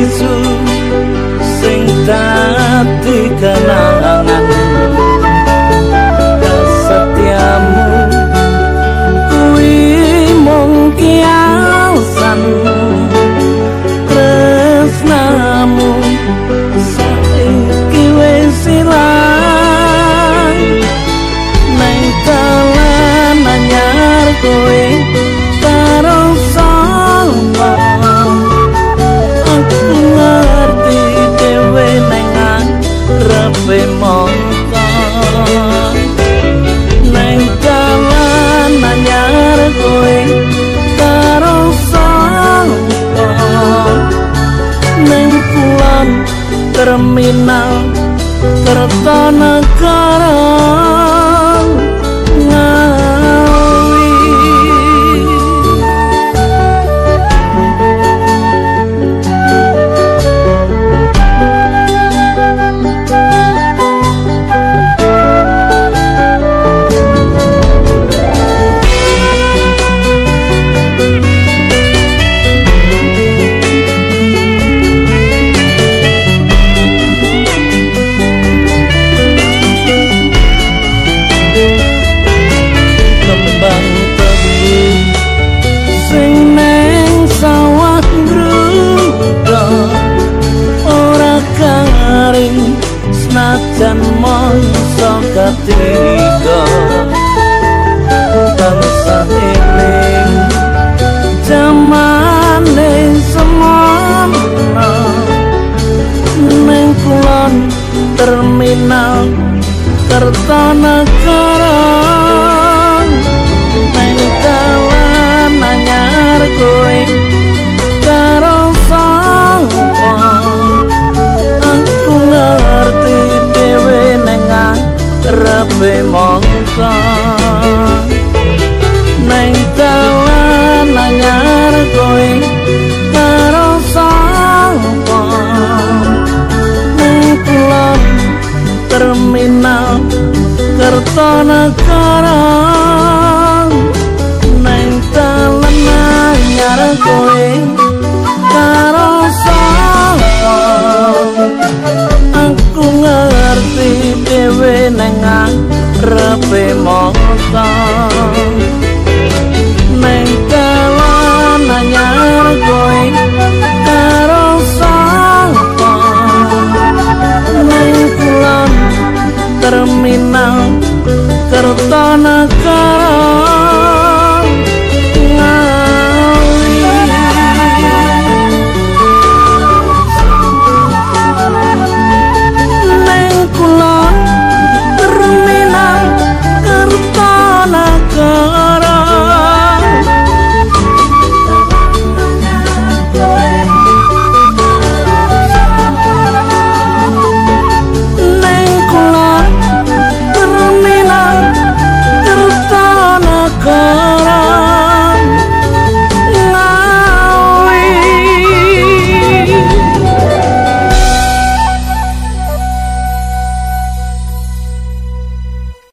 isu sing tak dikenal. tertanah karang terminal Kertanegara Kertanegara